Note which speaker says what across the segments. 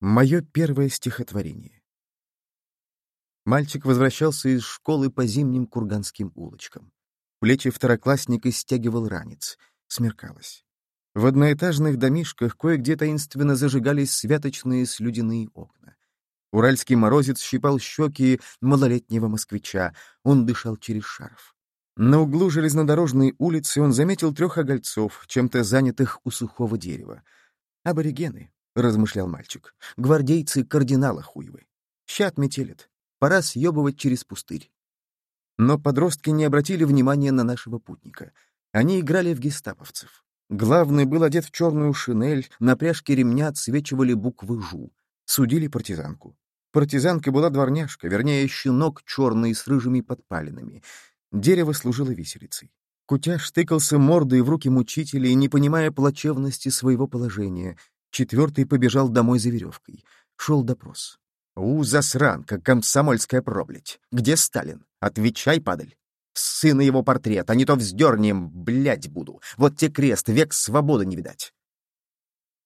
Speaker 1: Мое первое стихотворение. Мальчик возвращался из школы по зимним курганским улочкам. Плечи второклассника стягивал ранец. Смеркалось. В одноэтажных домишках кое-где таинственно зажигались святочные слюдяные окна. Уральский морозец щипал щеки малолетнего москвича. Он дышал через шарф. На углу железнодорожной улицы он заметил трех огольцов, чем-то занятых у сухого дерева. Аборигены, — размышлял мальчик. «Гвардейцы кардинала хуевы. Ща метелит. Пора съебывать через пустырь». Но подростки не обратили внимания на нашего путника. Они играли в гестаповцев. Главный был одет в черную шинель, на пряжке ремня отсвечивали буквы «Жу». Судили партизанку. Партизанка была дворняжка, вернее, щенок черный с рыжими подпалинами. Дерево служило виселицей. Кутяш тыкался мордой в руки мучителей, не понимая плачевности своего положения, Четвертый побежал домой за веревкой. Шел допрос. «У, засранка, комсомольская проблядь! Где Сталин? Отвечай, падаль! Сына его портрет, а не то вздернем, блядь, буду! Вот те крест, век свободы не видать!»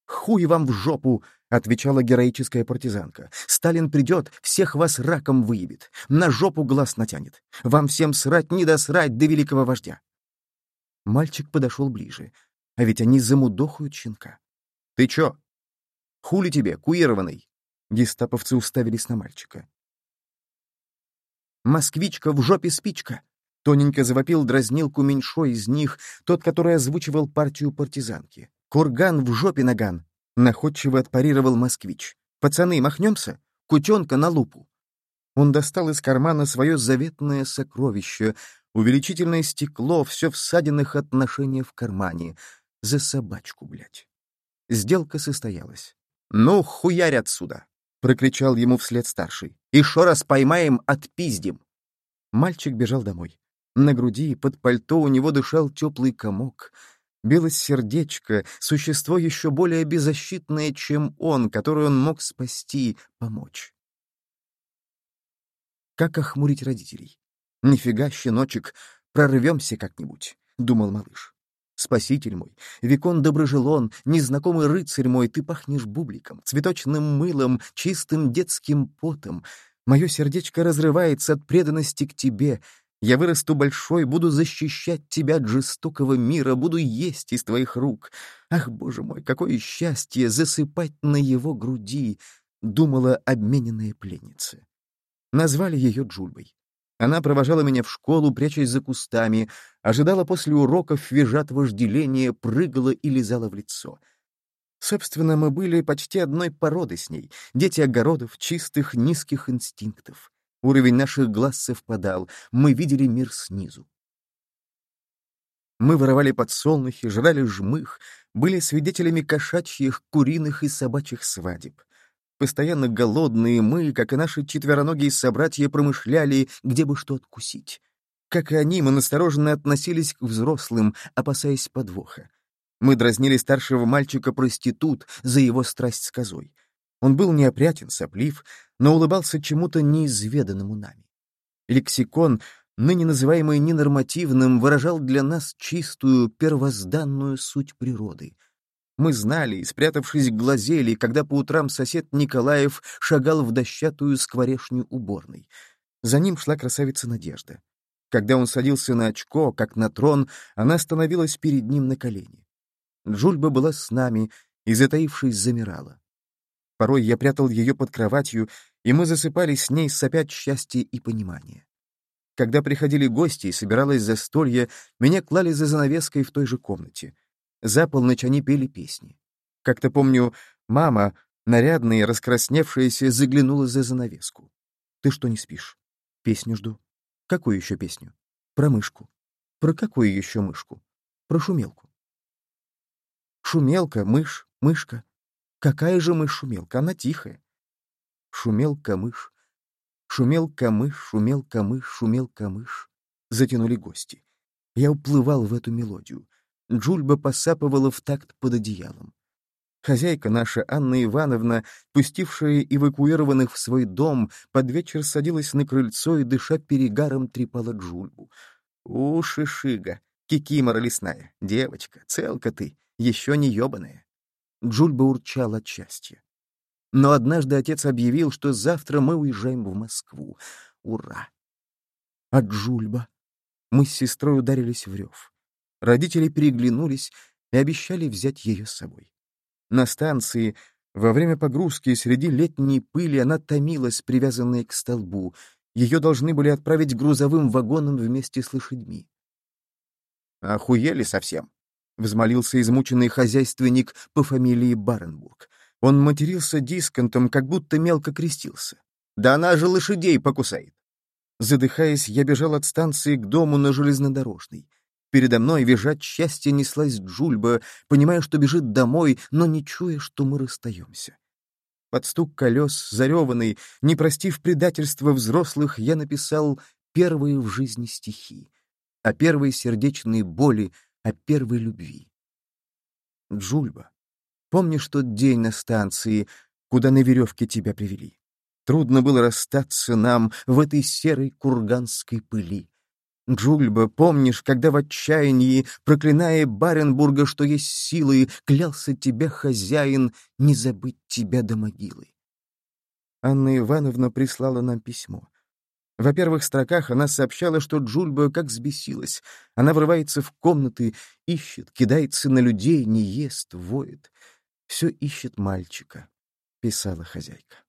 Speaker 1: «Хуй вам в жопу!» — отвечала героическая партизанка. «Сталин придет, всех вас раком выебет, на жопу глаз натянет. Вам всем срать, не досрать до великого вождя!» Мальчик подошел ближе, а ведь они замудохают щенка. «Ты чё? Хули тебе, куированный?» Гестаповцы уставились на мальчика. «Москвичка в жопе спичка!» Тоненько завопил дразнилку меньшой из них, тот, который озвучивал партию партизанки. «Курган в жопе наган!» Находчиво отпарировал москвич. «Пацаны, махнемся? Кутенка на лупу!» Он достал из кармана свое заветное сокровище, увеличительное стекло, все в ссадинах отношения в кармане. За собачку, блядь. Сделка состоялась. «Ну, хуярь отсюда!» — прокричал ему вслед старший. «И шо раз поймаем, отпиздим!» Мальчик бежал домой. На груди, под пальто у него дышал теплый комок. Билось сердечко, существо еще более беззащитное, чем он, которое он мог спасти, помочь. Как охмурить родителей? «Нифига, щеночек, прорвемся как-нибудь», — думал малыш. Спаситель мой, Викон Доброжелон, незнакомый рыцарь мой, ты пахнешь бубликом, цветочным мылом, чистым детским потом. Мое сердечко разрывается от преданности к тебе. Я вырасту большой, буду защищать тебя от жестокого мира, буду есть из твоих рук. Ах, боже мой, какое счастье засыпать на его груди, — думала обмененная пленница. Назвали ее Джульбой. Она провожала меня в школу, прячась за кустами, ожидала после уроков, визжа от вожделения, прыгала и лизала в лицо. Собственно, мы были почти одной породы с ней, дети огородов, чистых, низких инстинктов. Уровень наших глаз совпадал, мы видели мир снизу. Мы воровали подсолнухи, жрали жмых, были свидетелями кошачьих, куриных и собачьих свадеб. Постоянно голодные мы, как и наши четвероногие собратья, промышляли, где бы что откусить. Как и они, мы настороженно относились к взрослым, опасаясь подвоха. Мы дразнили старшего мальчика-проститут за его страсть с козой. Он был неопрятен, соплив, но улыбался чему-то неизведанному нами. Лексикон, ныне называемый ненормативным, выражал для нас чистую, первозданную суть природы — мы знали и, спрятавшись, глазели, когда по утрам сосед Николаев шагал в дощатую скворешню уборной. За ним шла красавица Надежда. Когда он садился на очко, как на трон, она становилась перед ним на колени. Джульба была с нами и, затаившись, замирала. Порой я прятал ее под кроватью, и мы засыпали с ней сопять счастье и понимание. Когда приходили гости и собиралось застолье, меня клали за занавеской в той же комнате — за полночь они пели песни. Как-то помню, мама, нарядная и раскрасневшаяся, заглянула за занавеску. «Ты что не спишь?» «Песню жду». «Какую еще песню?» «Про мышку». «Про какую еще мышку?» «Про шумелку». «Шумелка, мышь, мышка. Какая же мышь-шумелка? Она тихая». «Шумелка-мышь, шумелка-мышь, шумелка-мышь, шумелка-мышь», — затянули гости. Я уплывал в эту мелодию. Джульба посапывала в такт под одеялом. Хозяйка наша, Анна Ивановна, пустившая эвакуированных в свой дом, под вечер садилась на крыльцо и, дыша перегаром, трепала Джульбу. «У, шишига, кикимора лесная, девочка, целка ты, еще не ебаная». Джульба урчала от счастья. Но однажды отец объявил, что завтра мы уезжаем в Москву. Ура! А Джульба? Мы с сестрой ударились в рев. Родители переглянулись и обещали взять ее с собой. На станции, во время погрузки, среди летней пыли, она томилась, привязанная к столбу. Ее должны были отправить грузовым вагоном вместе с лошадьми. «Охуели совсем», — взмолился измученный хозяйственник по фамилии Баренбург. Он матерился дисконтом, как будто мелко крестился. «Да она же лошадей покусает!» Задыхаясь, я бежал от станции к дому на железнодорожной. Передо мной, визжать счастье, неслась Джульба, понимая, что бежит домой, но не чуя, что мы расстаемся. Под стук колес, зареванный, не простив предательства взрослых, я написал первые в жизни стихи. О первой сердечной боли, о первой любви. Джульба, помнишь тот день на станции, куда на веревке тебя привели? Трудно было расстаться нам в этой серой курганской пыли. Джульба, помнишь, когда в отчаянии, проклиная Баренбурга, что есть силы, клялся тебя хозяин не забыть тебя до могилы? Анна Ивановна прислала нам письмо. Во первых строках она сообщала, что Джульба как взбесилась. Она врывается в комнаты, ищет, кидается на людей, не ест, воет. Все ищет мальчика, — писала хозяйка.